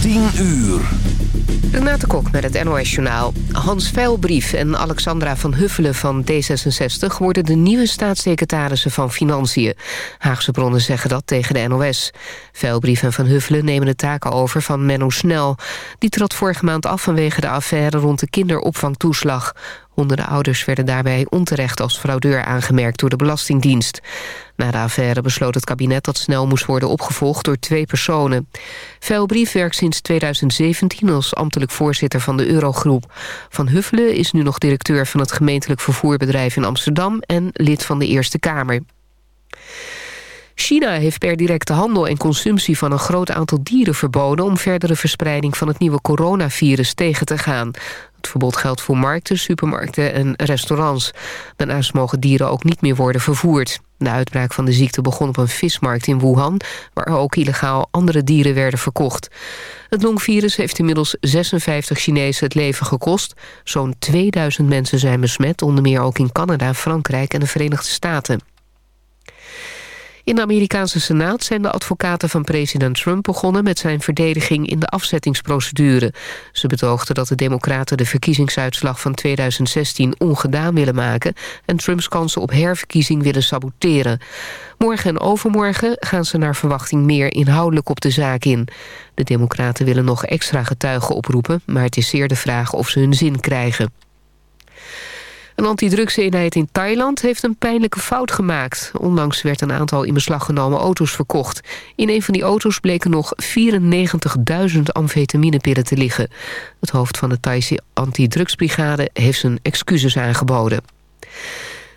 10 uur. Renate Kok met het NOS Journaal. Hans Veilbrief en Alexandra van Huffelen van D66... worden de nieuwe staatssecretarissen van Financiën. Haagse bronnen zeggen dat tegen de NOS. Veilbrief en Van Huffelen nemen de taken over van Menno Snel. Die trad vorige maand af vanwege de affaire rond de kinderopvangtoeslag. Honderden ouders werden daarbij onterecht als fraudeur aangemerkt door de Belastingdienst. Na de affaire besloot het kabinet dat snel moest worden opgevolgd door twee personen. Vuilbrief werkt sinds 2017 als ambtelijk voorzitter van de Eurogroep. Van Huffelen is nu nog directeur van het gemeentelijk vervoerbedrijf in Amsterdam en lid van de Eerste Kamer. China heeft per directe handel en consumptie van een groot aantal dieren verboden... om verdere verspreiding van het nieuwe coronavirus tegen te gaan. Het verbod geldt voor markten, supermarkten en restaurants. Daarnaast mogen dieren ook niet meer worden vervoerd. De uitbraak van de ziekte begon op een vismarkt in Wuhan... waar ook illegaal andere dieren werden verkocht. Het longvirus heeft inmiddels 56 Chinezen het leven gekost. Zo'n 2000 mensen zijn besmet, onder meer ook in Canada, Frankrijk en de Verenigde Staten. In de Amerikaanse Senaat zijn de advocaten van president Trump begonnen met zijn verdediging in de afzettingsprocedure. Ze betoogden dat de democraten de verkiezingsuitslag van 2016 ongedaan willen maken en Trumps kansen op herverkiezing willen saboteren. Morgen en overmorgen gaan ze naar verwachting meer inhoudelijk op de zaak in. De democraten willen nog extra getuigen oproepen, maar het is zeer de vraag of ze hun zin krijgen. Een antidrugseenheid in Thailand heeft een pijnlijke fout gemaakt. Onlangs werd een aantal in beslag genomen auto's verkocht. In een van die auto's bleken nog 94.000 amfetaminepillen te liggen. Het hoofd van de Thaise antidrugsbrigade heeft zijn excuses aangeboden.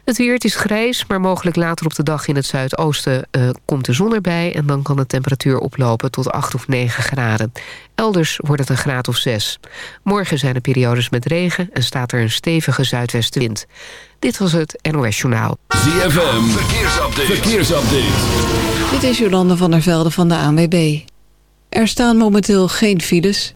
Het weer, het is grijs, maar mogelijk later op de dag in het zuidoosten uh, komt de zon erbij... en dan kan de temperatuur oplopen tot 8 of 9 graden. Elders wordt het een graad of 6. Morgen zijn er periodes met regen en staat er een stevige zuidwestenwind. Dit was het NOS Journaal. ZFM, verkeersupdate. verkeersupdate. Dit is Jolande van der Velde van de ANWB. Er staan momenteel geen files...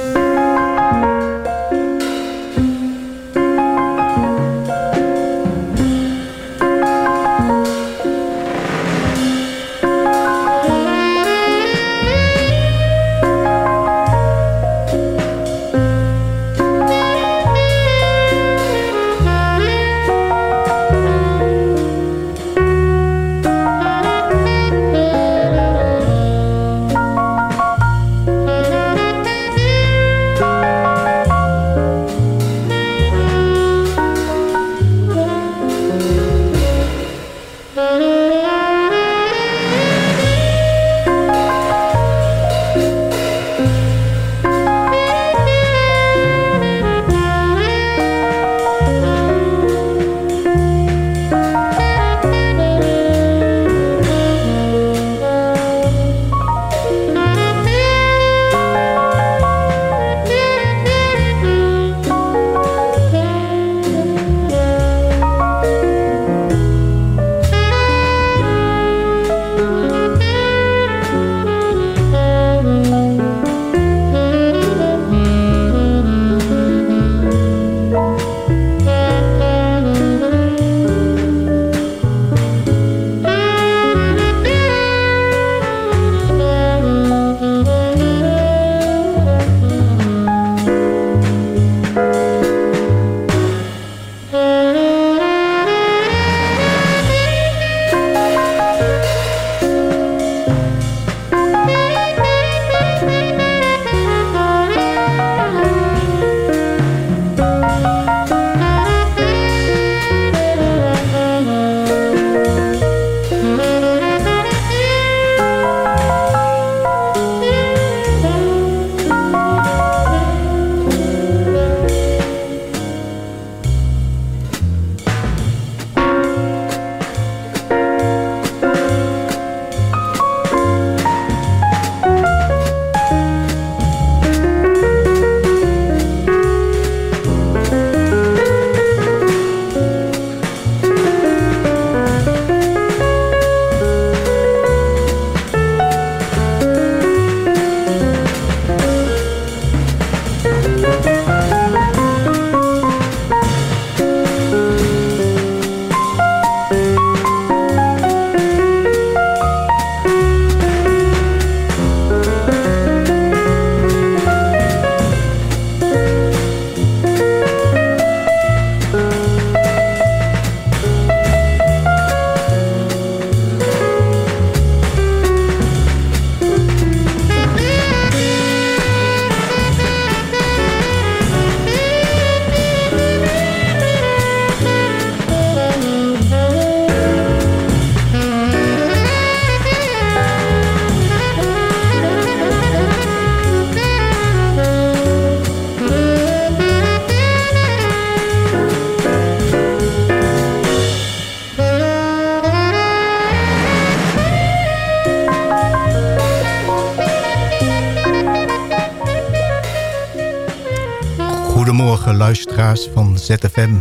Van ZFM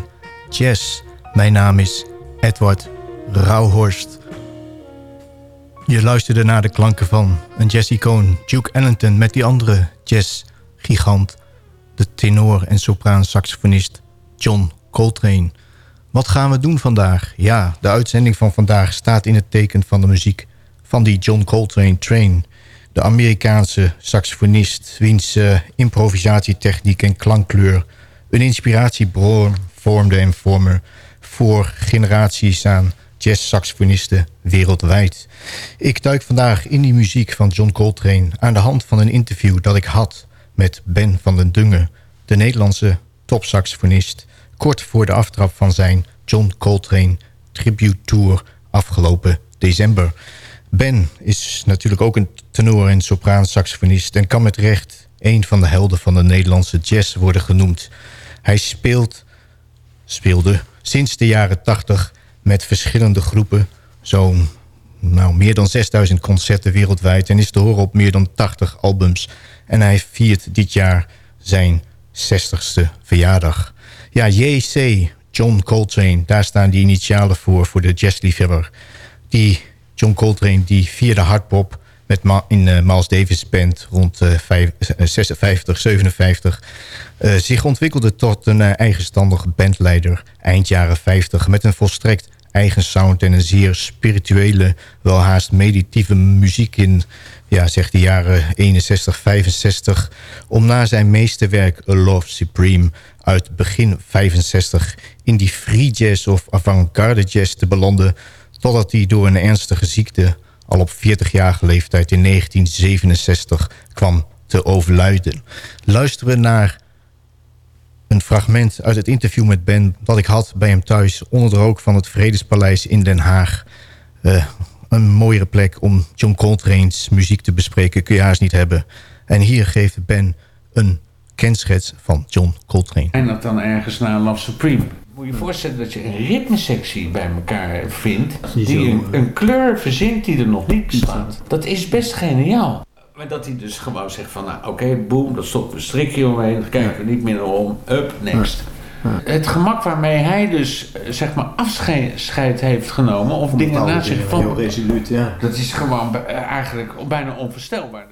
Jazz. Mijn naam is Edward Rauhorst. Je luisterde naar de klanken van een jazz-icoon, Duke Ellington... met die andere jazz-gigant, de tenor- en sopraan-saxofonist John Coltrane. Wat gaan we doen vandaag? Ja, de uitzending van vandaag staat in het teken van de muziek van die John Coltrane Train... de Amerikaanse saxofonist... wiens uh, improvisatietechniek en klankkleur... een inspiratiebron vormde en vormen... voor generaties aan jazz-saxofonisten wereldwijd. Ik duik vandaag in die muziek van John Coltrane... aan de hand van een interview dat ik had met Ben van den Dungen... de Nederlandse topsaxofonist... kort voor de aftrap van zijn John Coltrane Tribute Tour afgelopen december... Ben is natuurlijk ook een tenor- en sopraan-saxofonist... en kan met recht een van de helden van de Nederlandse jazz worden genoemd. Hij speelt, speelde sinds de jaren 80 met verschillende groepen... zo'n nou, meer dan 6000 concerten wereldwijd... en is te horen op meer dan 80 albums. En hij viert dit jaar zijn 60ste verjaardag. Ja, JC, John Coltrane, daar staan die initialen voor... voor de jazzliefhebber... die John Coltrane die via de hardpop met in uh, Miles Davis band rond uh, 56, 57... Uh, zich ontwikkelde tot een uh, eigenstandig bandleider eind jaren 50... met een volstrekt eigen sound en een zeer spirituele, welhaast meditieve muziek in ja, zeg de jaren 61, 65... om na zijn meesterwerk A Love Supreme uit begin 65... in die free jazz of avant-garde jazz te belanden totdat hij door een ernstige ziekte al op 40-jarige leeftijd in 1967 kwam te overlijden. Luisteren we naar een fragment uit het interview met Ben... dat ik had bij hem thuis onder de rook van het Vredespaleis in Den Haag. Uh, een mooiere plek om John Coltrane's muziek te bespreken kun je haast niet hebben. En hier geeft Ben een kenschets van John Coltrane. En dat dan ergens naar Love Supreme moet je je voorstellen dat je een ritmesectie bij elkaar vindt... die een, een, kleur verzint die er nog niet bestaat. Dat is best geniaal. Maar dat hij dus gewoon zegt van... nou oké, okay, boem, dan stoppen we een strikje omheen... dan kijken we niet meer om, up, next. Het gemak waarmee hij dus zeg maar afscheid heeft genomen... of dingen na zich van... Heel resoluut, ja. Dat is gewoon eigenlijk bijna onvoorstelbaar.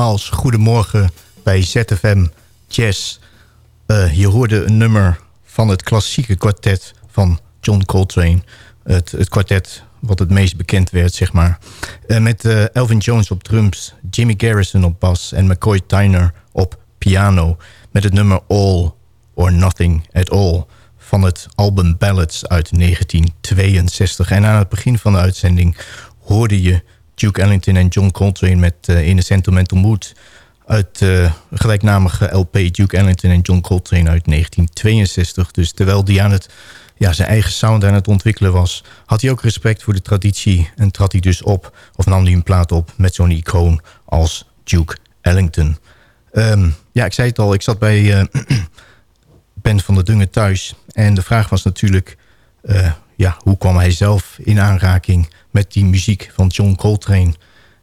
Nogmaals, goedemorgen bij ZFM Jazz. Uh, je hoorde een nummer van het klassieke kwartet van John Coltrane. Het, het kwartet wat het meest bekend werd, zeg maar. Uh, met uh, Elvin Jones op drums, Jimmy Garrison op bas... en McCoy Tyner op piano. Met het nummer All or Nothing at All... van het album Ballads uit 1962. En aan het begin van de uitzending hoorde je Duke Ellington en John Coltrane met uh, In a Sentimental Mood... uit uh, gelijknamige LP Duke Ellington en John Coltrane uit 1962. Dus terwijl die aan het, ja, zijn eigen sound aan het ontwikkelen was... had hij ook respect voor de traditie en trad hij dus op... of nam hij een plaat op met zo'n icoon als Duke Ellington. Um, ja, ik zei het al, ik zat bij uh, Ben van der Dungen thuis... en de vraag was natuurlijk... ja, hoe kwam hij zelf in aanraking met die muziek van John Coltrane.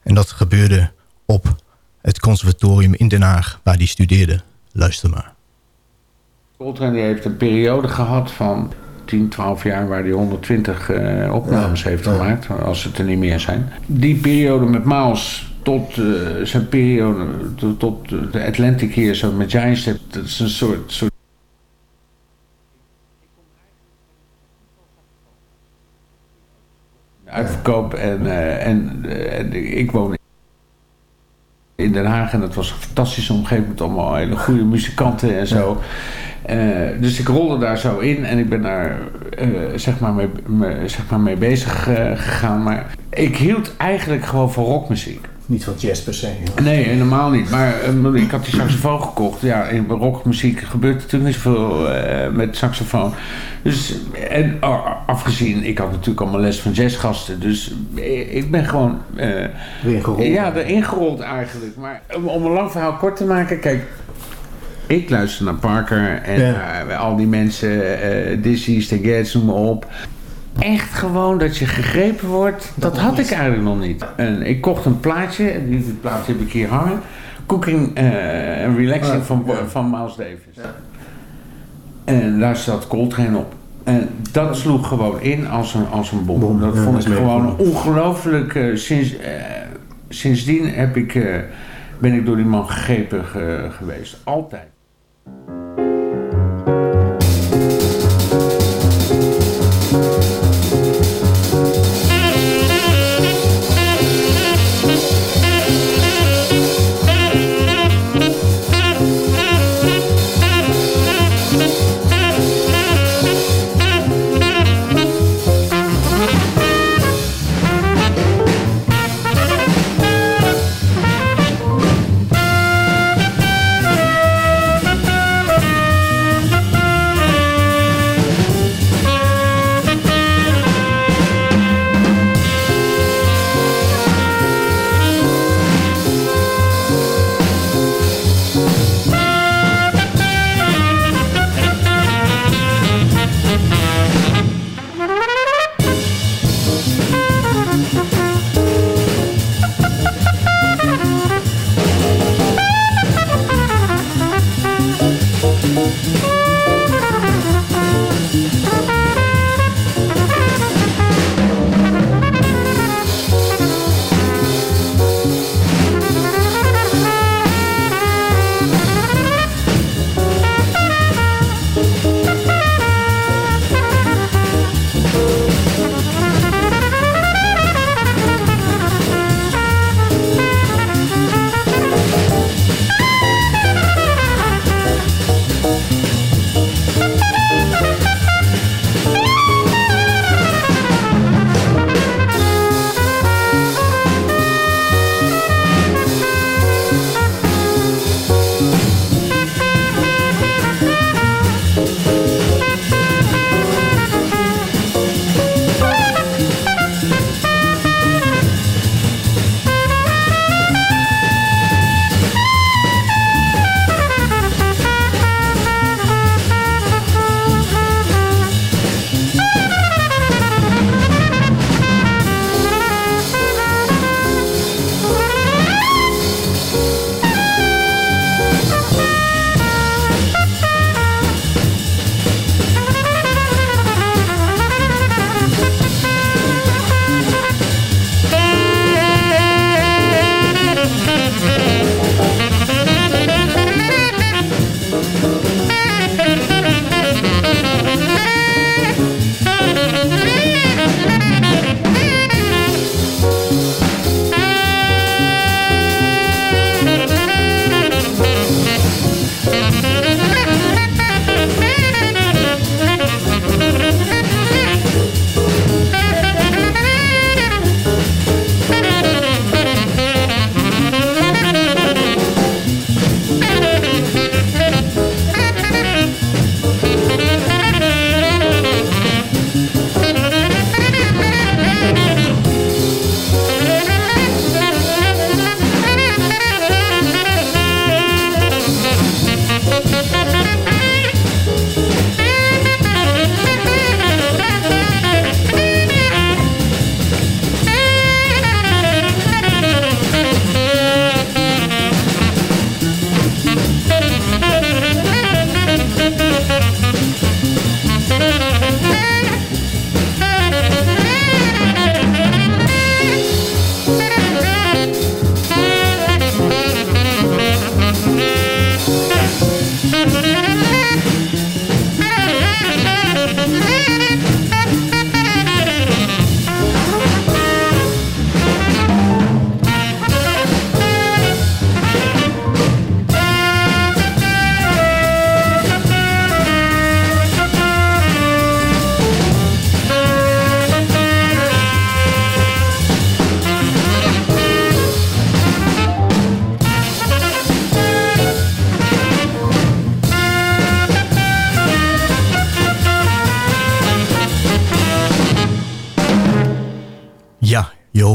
En dat gebeurde op het conservatorium in Den Haag, waar hij studeerde. Luister maar. Coltrane heeft een periode gehad van 10, 12 jaar... waar hij 120 uh, opnames ja, heeft ja. gemaakt, als het er niet meer zijn. Die periode met Miles tot uh, zijn periode, tot, tot de Atlantic hier, zo met Giants... dat is een soort, soort uitverkoop. En, uh, en, uh, en, ik woon in Den Haag en dat was een fantastische omgeving met allemaal hele goede muzikanten en zo. Uh, dus ik rolde daar zo in en ik ben daar zeg, maar mee, me, zeg maar mee bezig gegaan. Maar ik hield eigenlijk gewoon van rockmuziek. Niet van jazz per se. Nee, helemaal niet. Maar uh, ik had die saxofoon gekocht. Ja, in rockmuziek gebeurt natuurlijk niet zoveel uh, met saxofoon. Dus, en uh, afgezien, ik had natuurlijk allemaal les van jazzgasten. Dus ik ben gewoon... erin gerold. Ja, erin gerold eigenlijk. Maar om, om een lang verhaal kort te maken, kijk... Ik luister naar Parker en ja. al die mensen, Dizzy, Stan Getz, noem maar op echt gewoon dat je gegrepen wordt, dat, dat had ik eigenlijk nog niet. En ik kocht een plaatje, die plaatje heb ik hier hangen. Cooking uh, and Relaxing van, ja. van Miles Davis. Ja. En daar zat Coltrane op. En dat sloeg gewoon in als een, als een bom. bom. Dat ja, vond ik gewoon ongelooflijk. Uh, sinds, uh, sindsdien heb ik, ben ik door die man gegrepen geweest. Altijd.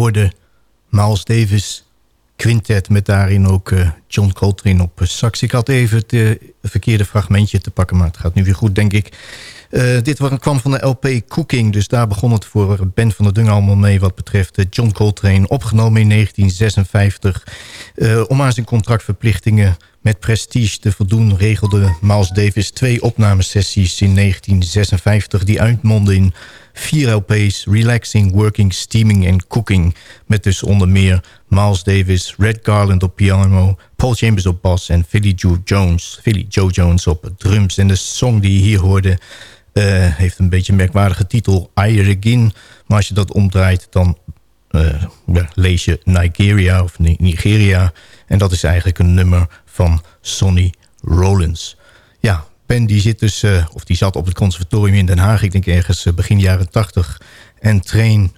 Hoorde Miles Davis quintet met daarin ook uh, John Coltrane op sax. Ik had even het uh, verkeerde fragmentje te pakken, maar het gaat nu weer goed, denk ik. Dit kwam van de LP Cooking, dus daar begon het voor Ben van der Dung allemaal mee... wat betreft John Coltrane, opgenomen in 1956. om aan zijn contractverplichtingen met Prestige te voldoen... regelde Miles Davis twee opnamesessies in 1956... die uitmonden in vier LP's Relaxing, Working, Steaming en Cooking... met dus onder meer Miles Davis, Red Garland op piano... Paul Chambers op bas en Philly Joe Jones, Philly Joe Jones op drums. En de song die je hier hoorde uh, heeft een beetje een merkwaardige titel... I Again, maar als je dat omdraait dan uh, ja, lees je Nigeria of Nigeria... En dat is eigenlijk een nummer van Sonny Rollins. Ja, Die zit dus, uh, of die zat op het conservatorium in Den Haag... ik denk ergens begin jaren 80. En Train,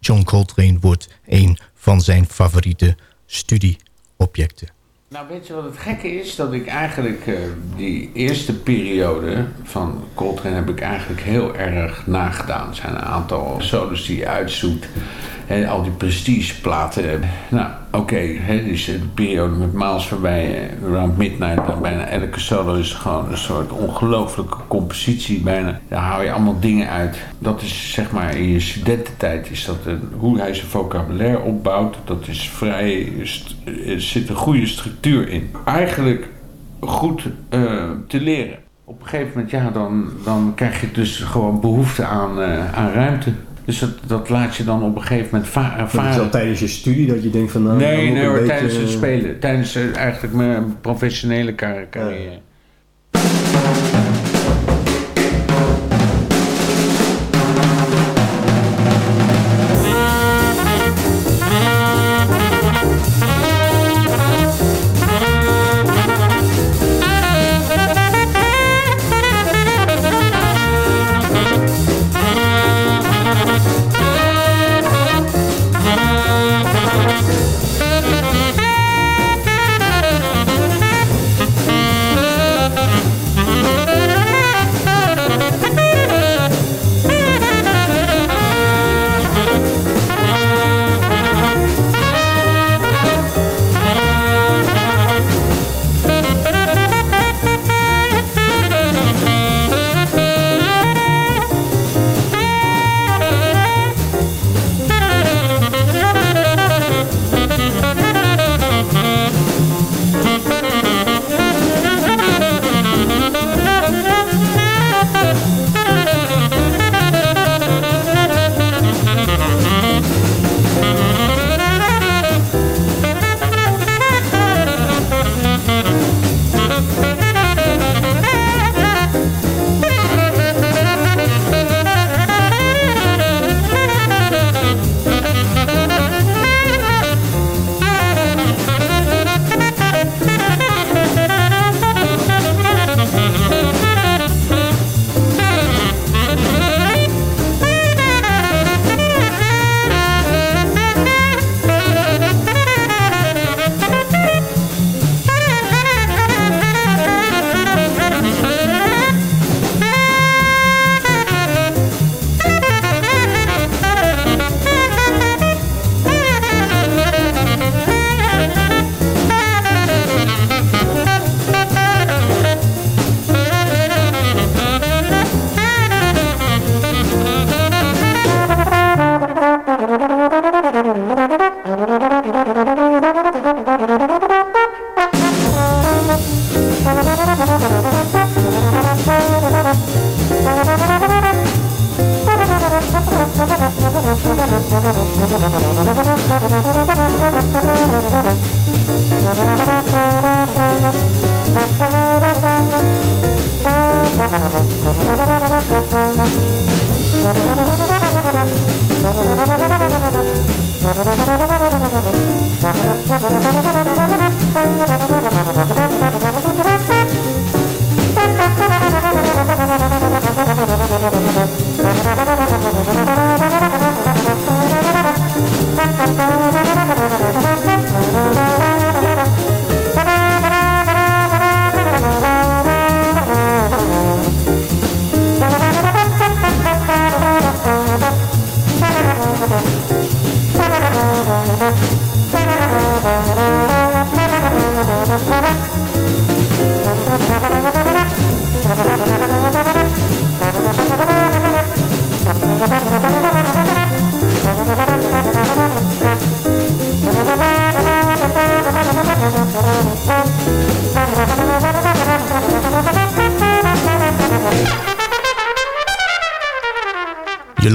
John Coltrane wordt een van zijn favoriete studieobjecten. Nou, weet je wat het gekke is? Dat ik eigenlijk uh, die eerste periode van Coltrane heb ik eigenlijk heel erg nagedaan. Er zijn een aantal solos die je uitzoekt. Al die prestigeplaten. Nou, oké, okay, dus de periode met Miles voorbij, around midnight, bijna elke solo is gewoon een soort ongelooflijke compositie. Bijna, daar haal je allemaal dingen uit. Dat is zeg maar in je studententijd, is dat een, hoe hij zijn vocabulaire opbouwt. Dat is vrij, er zit een goede structuur in. Eigenlijk goed uh, te leren. Op een gegeven moment, ja, dan, dan krijg je dus gewoon behoefte aan, aan ruimte. Dus dat, dat laat je dan op een gegeven moment varen. Va is dat tijdens je studie dat je denkt van... Nou, nee, nee hoor, beetje... tijdens het spelen. Tijdens uh, eigenlijk mijn professionele carrière. Ja.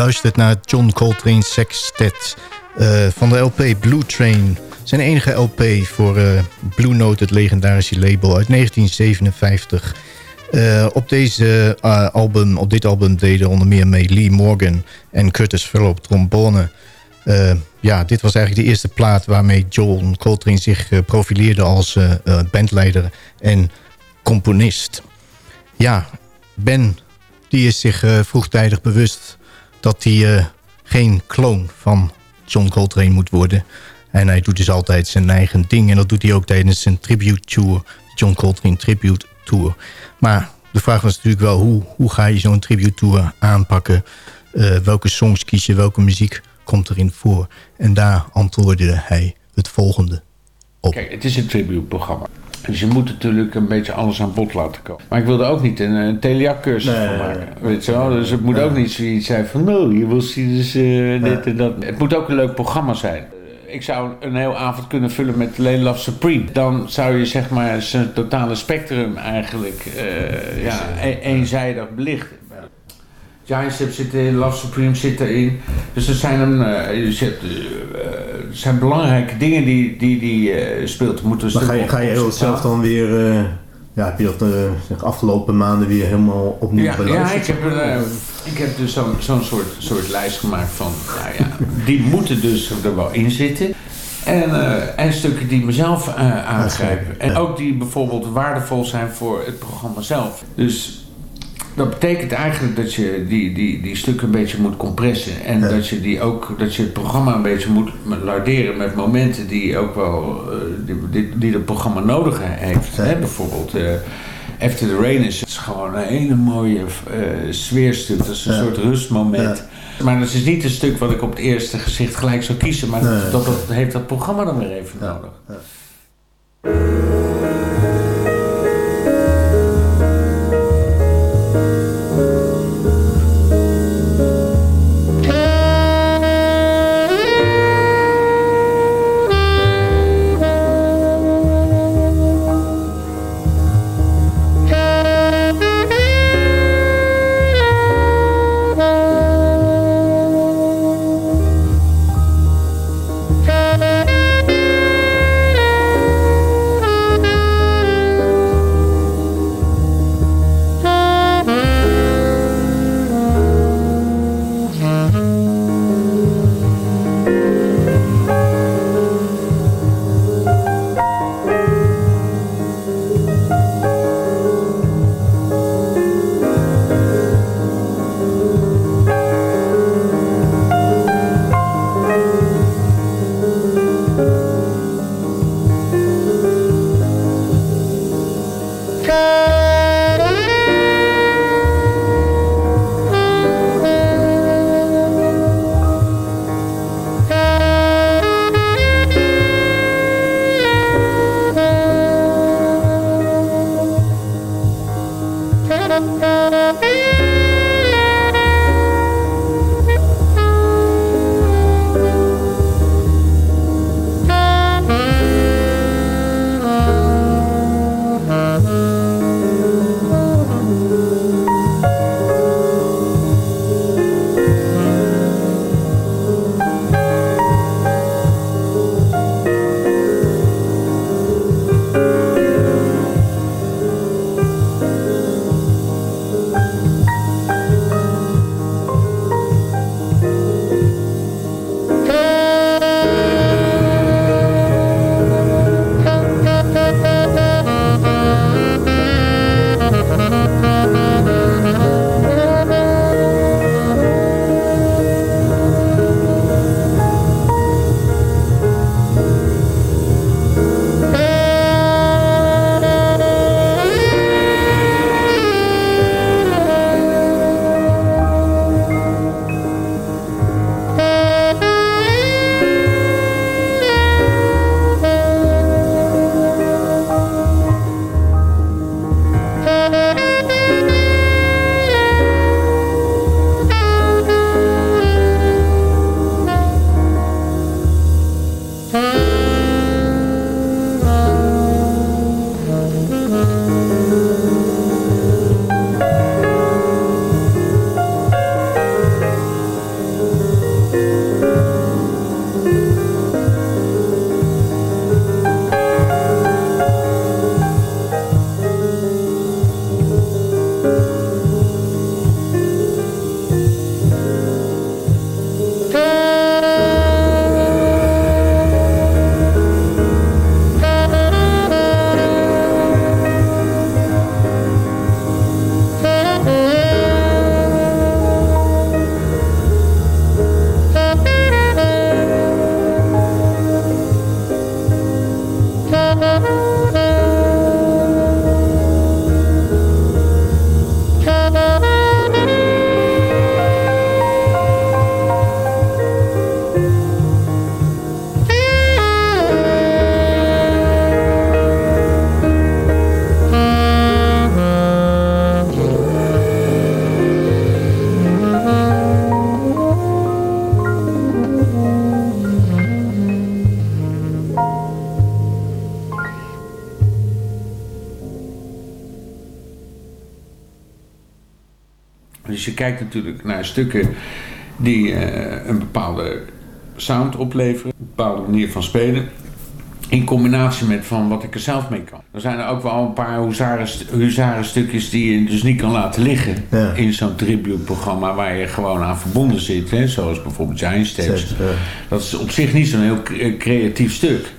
Luistert naar John Coltrane Sextet uh, van de LP Blue Train. Zijn enige LP voor uh, Blue Note, het legendarische label uit 1957. Uh, op, deze, album, op dit album deden onder meer mee Lee Morgan en Curtis Fuller op trombone. ja, dit was eigenlijk de eerste plaat waarmee John Coltrane zich profileerde als bandleider en componist. Ja, Ben die is zich vroegtijdig bewust dat hij geen kloon van John Coltrane moet worden. En hij doet dus altijd zijn eigen ding. En dat doet hij ook tijdens zijn tribute tour. John Coltrane Tribute Tour. Maar de vraag was natuurlijk wel... hoe, hoe ga je zo'n tribute tour aanpakken? Uh, welke songs kies je? Welke muziek komt erin voor? En daar antwoordde hij het volgende op. Kijk, het is een tribute-programma. Dus je moet natuurlijk een beetje alles aan bod laten komen. Maar ik wilde ook niet een, een cursus nee, van maken. Weet je wel? Dus het moet ook niet zoiets zijn van... nou, je wil zien dus uh, dit en dat. Het moet ook een leuk programma zijn. Ik zou een heel avond kunnen vullen met Lane Love Supreme. Dan zou je zeg maar zijn totale spectrum eigenlijk uh, ja, e eenzijdig belichten. Giant Step zit erin, Love Supreme zit erin. Dus er zijn, een, uh, je zit, zijn belangrijke dingen die, die, die uh, speelt. Moeten maar ga je, ga je heel zelf dan weer... Ja, heb je dat uh, afgelopen maanden weer helemaal opnieuw ja, beluisterd? Ja, ik heb, uh, ik heb dus zo'n zo'n soort, soort lijst gemaakt van... Nou ja, die moeten dus er wel in zitten. En, uh, en stukken die mezelf aangrijpen. En ook die bijvoorbeeld waardevol zijn voor het programma zelf. Dus dat betekent eigenlijk dat je die, die, die stukken een beetje moet compressen. En dat je die ook dat je het programma een beetje moet larderen met momenten die ook wel uh, die, die, het programma nodig heeft. Hè? Bijvoorbeeld uh, After the Rain is, is gewoon een hele mooie uh, sfeerstuk. Dat is een soort rustmoment. Maar dat is niet een stuk wat ik op het eerste gezicht gelijk zou kiezen. Maar dat, dat, heeft dat programma dan weer even nodig. Kijkt natuurlijk naar stukken die uh, een bepaalde sound opleveren, een bepaalde manier van spelen. In combinatie met van wat ik er zelf mee kan. Er zijn er ook wel een paar huzaren, stukjes die je dus niet kan laten liggen. Ja. In zo'n tribute-programma waar je gewoon aan verbonden zit. Hè? Zoals bijvoorbeeld Giant Steps. Ja. Dat is op zich niet zo'n heel creatief stuk.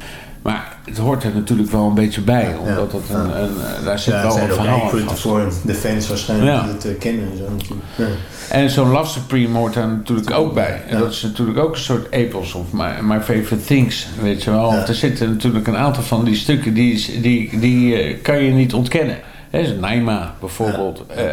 Het hoort er natuurlijk wel een beetje bij. Omdat dat een, een, daar zit wel een verhaal aan voor de fans waarschijnlijk die het uh, kennen. En, zo, en zo'n Love Supreme hoort daar natuurlijk ook bij. En dat is natuurlijk ook een soort epos of my, my Favorite Things. Weet je wel. Er zitten natuurlijk een aantal van die stukken die, die, die uh, kan je niet ontkennen. He, Naima bijvoorbeeld. Uh,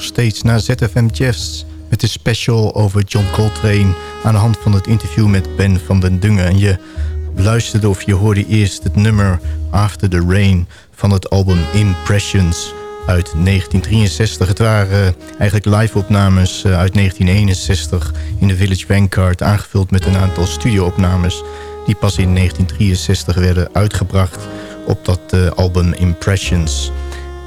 nog steeds naar ZFM Jazz met is special over John Coltrane aan de hand van het interview met Ben van den Dungen. En je luisterde of je hoorde eerst het nummer After the Rain van het album Impressions uit 1963. Het waren eh, eigenlijk live-opnames eh, uit 1961 in de Village Vanguard... aangevuld met een aantal studio-opnames die pas in 1963 werden uitgebracht op dat uh, album Impressions.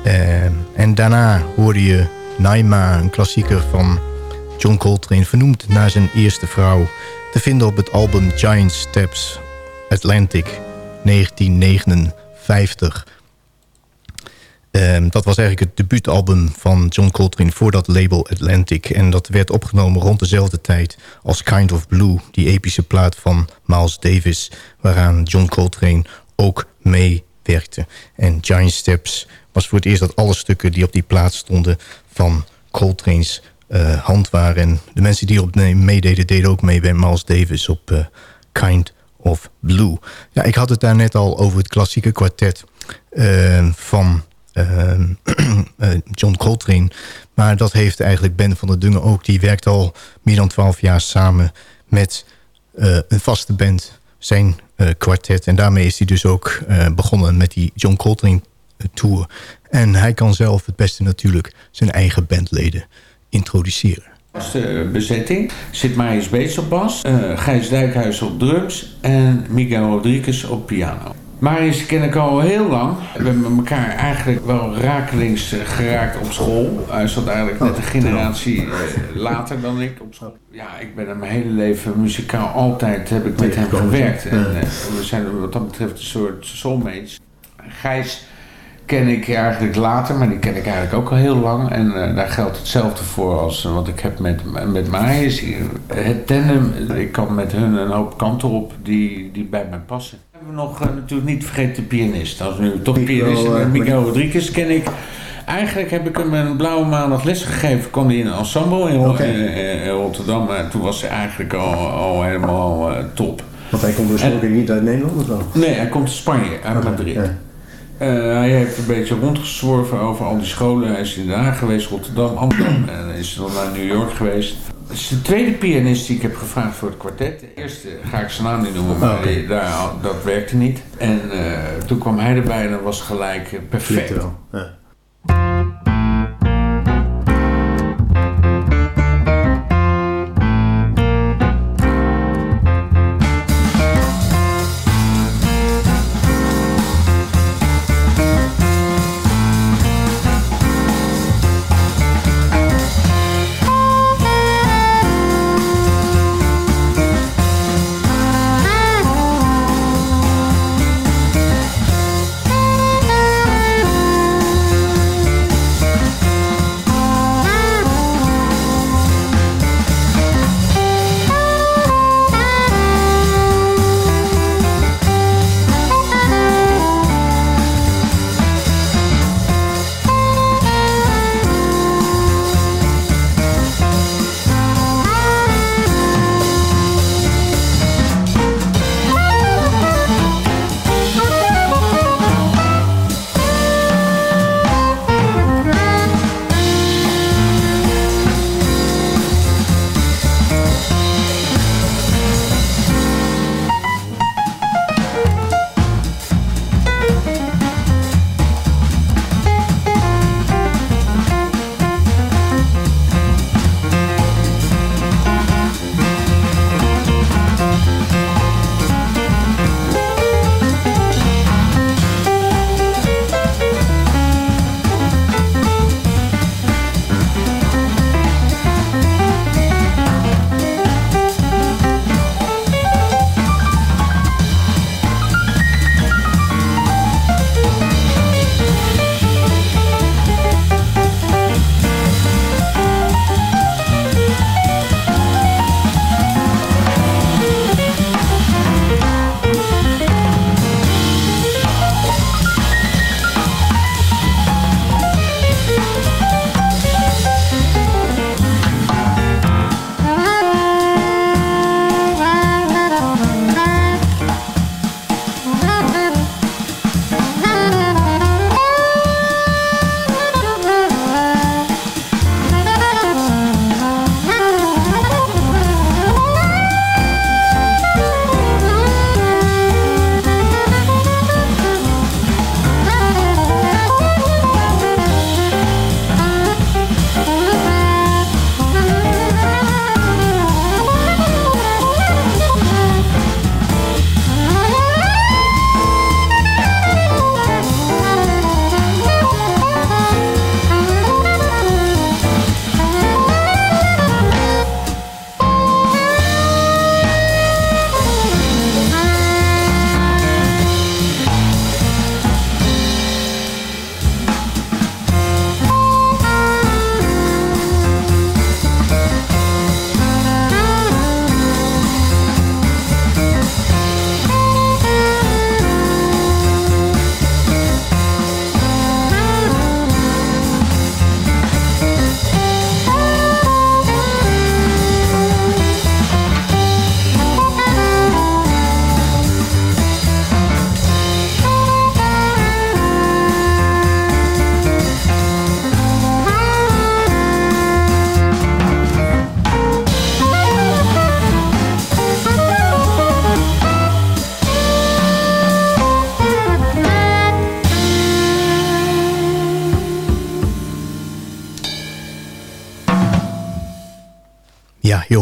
Uh, en daarna hoorde je Naima, een klassieker van John Coltrane... vernoemd naar zijn eerste vrouw, te vinden op het album Giant Steps Atlantic 1959... Um, dat was eigenlijk het debuutalbum van John Coltrane voor dat label Atlantic. En dat werd opgenomen rond dezelfde tijd als Kind of Blue, die epische plaat van Miles Davis, waaraan John Coltrane ook meewerkte. En Giant Steps was voor het eerst dat alle stukken die op die plaat stonden van Coltrane's uh, hand waren. En de mensen die erop meededen, deden ook mee bij Miles Davis op uh, Kind of Blue. Ja, ik had het daar net al over het klassieke kwartet uh, van eh, John Coltrane. Maar dat heeft eigenlijk Ben van der Dungen ook. Die werkt al meer dan twaalf jaar samen met eh, een vaste band, zijn kwartet. En daarmee is hij dus ook begonnen met die John Coltrane Tour. En hij kan zelf het beste natuurlijk zijn eigen bandleden introduceren. De bezetting zit Marius Beets op bas, Gijs Dijkhuis op drums en Miguel Rodriguez op piano. Marius ken ik al heel lang. We hebben elkaar eigenlijk wel rakelings eh, geraakt op school. Hij zat eigenlijk net een generatie eh, later dan ik op school. Ja, ik ben mijn hele leven muzikaal altijd heb ik met hem gewerkt. En uh, we zijn wat dat betreft een soort soulmates. Gijs ken ik eigenlijk later, maar die ken ik eigenlijk ook al heel lang. En uh, daar geldt hetzelfde voor als wat ik heb met, met Marius. Het tandem, ik kan met hun een hoop kanten op die, die bij mij passen we nog uh, natuurlijk niet vergeten de pianist. Als nu toch pianist uh, Miguel Rodriguez ken ik. Eigenlijk heb ik hem een blauwe maandag les gegeven. Kwam hij in een ensemble in, okay. in, in Rotterdam. En toen was hij eigenlijk al, al helemaal top. Want hij komt dus ook niet uit Nederland of zo? Nee, hij komt uit Spanje, uit okay. Madrid. Ja. Uh, hij heeft een beetje rondgezworven over al die scholen. Hij is in Den Haag geweest, Rotterdam, Amsterdam. En is dan naar New York geweest. Het is de tweede pianist die ik heb gevraagd voor het kwartet. De eerste ga ik zijn naam niet noemen, maar okay. daar, dat werkte niet. En uh, toen kwam hij erbij en dat was gelijk perfect. Ja.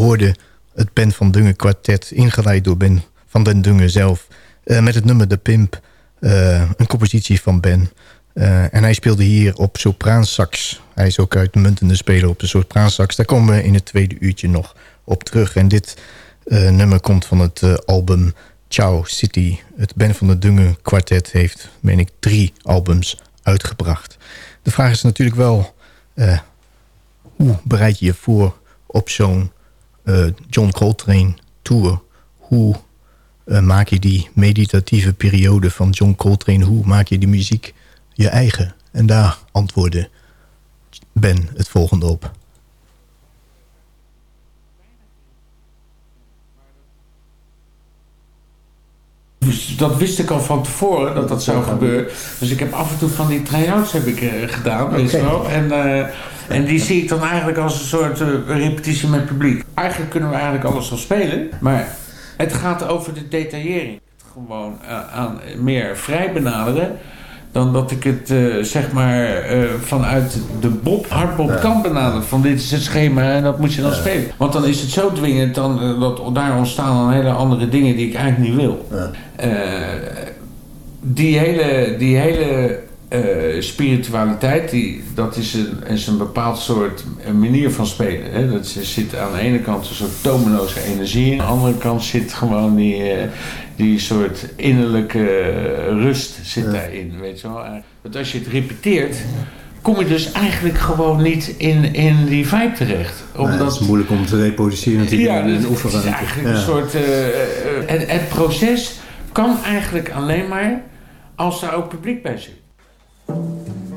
Hoorde het Ben van Dungen kwartet... ingeleid door Ben van den Dungen zelf... met het nummer De Pimp, een compositie van Ben... en hij speelde hier op sopraansax. Hij is ook uitmuntende speler op de sopraansax. Daar komen we in het tweede uurtje nog op terug. En dit nummer komt van het album Ciao City. Het Ben van de Dungen kwartet heeft, meen ik, drie albums uitgebracht. De vraag is natuurlijk wel... Hoe bereid je je voor op zo'n John Coltrane tour? Hoe uh, maak je die meditatieve periode van John Coltrane... hoe maak je die muziek je eigen? En daar antwoordde Ben het volgende op. dat wist ik al van tevoren dat dat zou gebeuren. Dus ik heb af en toe van die try-outs heb ik, uh, gedaan, okay. weet je wel. En, uh, en die zie ik dan eigenlijk als een soort uh, repetitie met publiek. Eigenlijk kunnen we eigenlijk alles wel spelen, maar het gaat over de detaillering. Gewoon aan meer vrij benaderen dan dat ik het uh, zeg maar uh, vanuit de bob, hardbob ja. kan benaderen. Van dit is het schema en dat moet je dan ja. spelen. Want dan is het zo dwingend dan, uh, dat daar ontstaan dan hele andere dingen die ik eigenlijk niet wil. Ja. die hele, die hele spiritualiteit, die, dat is een, is een bepaald soort manier van spelen. Hè? Dat zit aan de ene kant een soort tomeloze energie. Aan de andere kant zit gewoon die die soort innerlijke rust zit ja. daarin, weet je wel. Want als je het repeteert, kom je dus eigenlijk gewoon niet in, in die vibe terecht. Omdat, het is moeilijk om te reproduceren natuurlijk ja, in een. Het is eigenlijk ja. een soort... Uh, uh, het, het proces kan eigenlijk alleen maar als daar ook publiek bij zit. Thank you.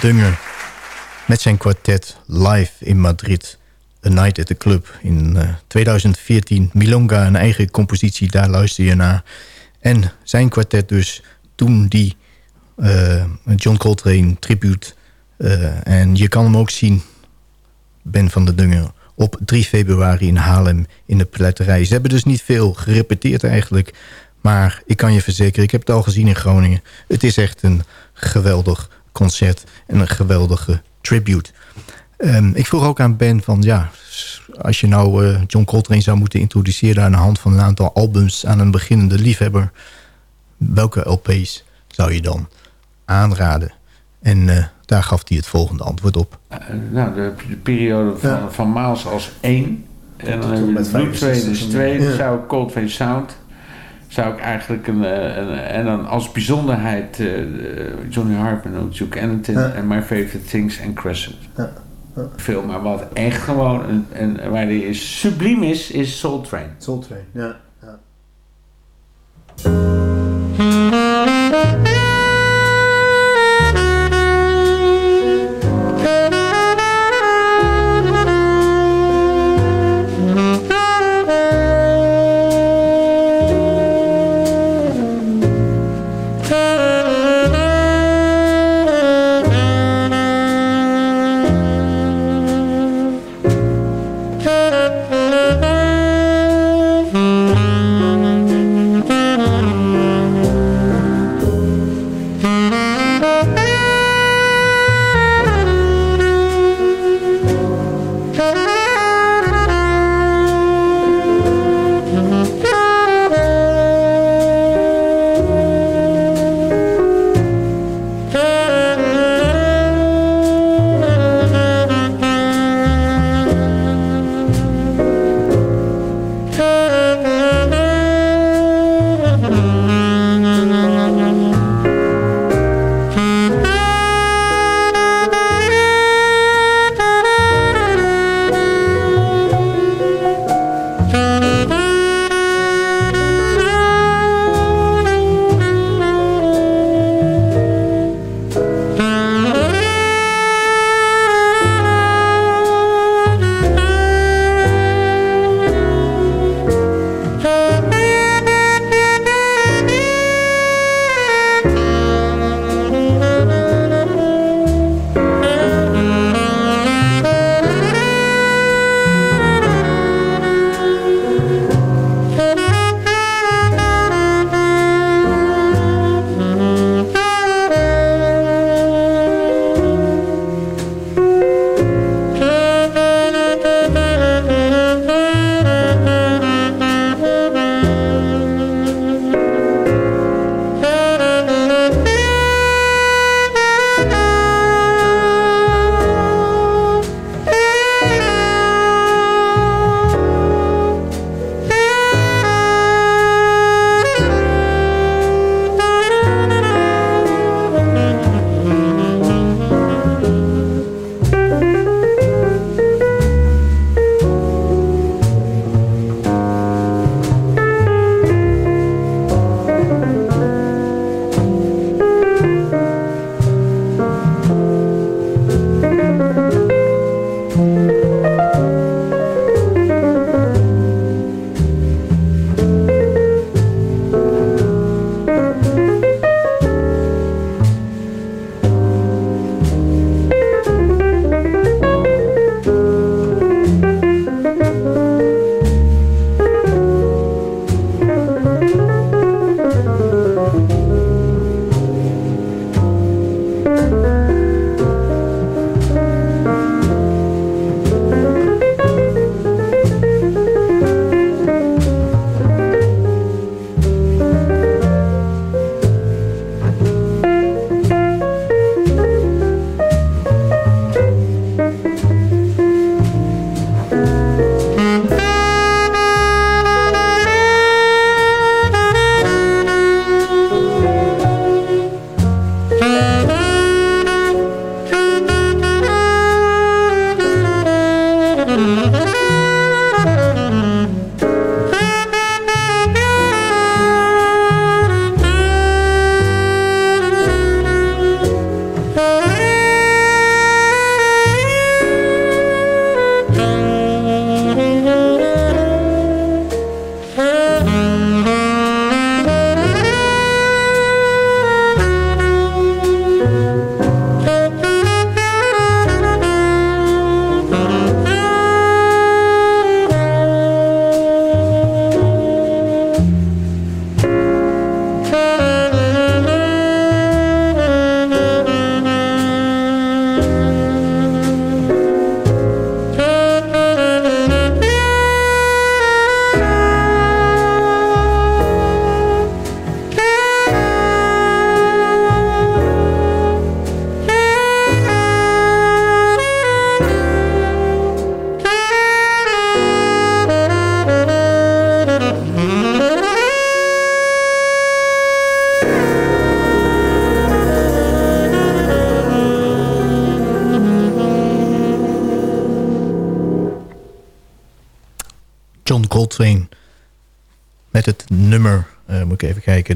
Dungen met zijn kwartet live in Madrid. A Night at the Club in 2014. Milonga, een eigen compositie, daar luister je naar. En zijn kwartet dus, toen die uh, John Coltrane tribute. Uh, en je kan hem ook zien, Ben van der Dungen, op 3 februari in Haarlem in de pletterij. Ze hebben dus niet veel gerepeteerd eigenlijk. Maar ik kan je verzekeren, ik heb het al gezien in Groningen. Het is echt een geweldig concert en een geweldige tribute. Um, ik vroeg ook aan Ben van ja, als je nou uh, John Coltrane zou moeten introduceren aan de hand van een aantal albums aan een beginnende liefhebber, welke LP's zou je dan aanraden? En uh, daar gaf hij het volgende antwoord op. Uh, nou, de, de, periode van, ja. van Miles als één. En dan hebben we Blue Traders 2, ja. zou Coltrane Sound zou ik eigenlijk een, een, en dan als bijzonderheid uh, Johnny Harper Duke Ellington ja. en My Favorite Things en Crescent. Ja. Ja. Film, maar wat echt gewoon een, een, waar die is subliem is, is Soul Train. Soul Train, ja. ja.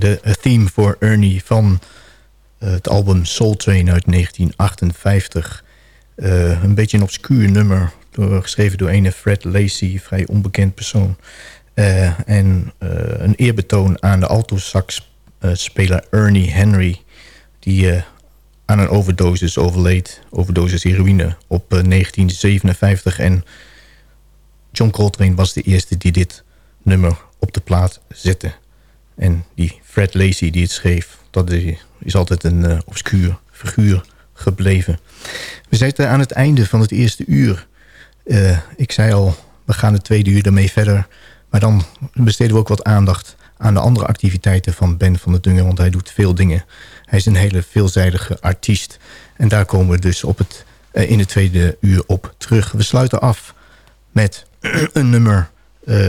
De theme for Ernie van uh, het album Soul Train uit 1958. Uh, een beetje een obscuur nummer, geschreven door een Fred Lacey, vrij onbekend persoon. en een eerbetoon aan de alto-sax-speler Ernie Henry... die aan een overdosis overleed, overdosis heroïne, op 1957. En John Coltrane was de eerste die dit nummer op de plaat zette. En die Fred Lacey die het schreef, dat is altijd een uh, obscuur figuur gebleven. We zitten aan het einde van het eerste uur. Uh, ik zei al, we gaan het tweede uur daarmee verder. Maar dan besteden we ook wat aandacht aan de andere activiteiten van Ben van der Dungen. Want hij doet veel dingen. Hij is een hele veelzijdige artiest. En daar komen we dus op het, uh, in het tweede uur op terug. We sluiten af met een nummer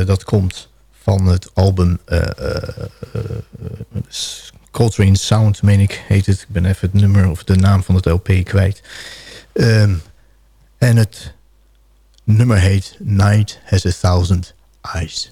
dat komt van het album uh, uh, Coltrane Sound, meen ik, heet het. Ik ben even het nummer of de naam van het LP kwijt. Um, en het nummer heet Night Has a Thousand Eyes.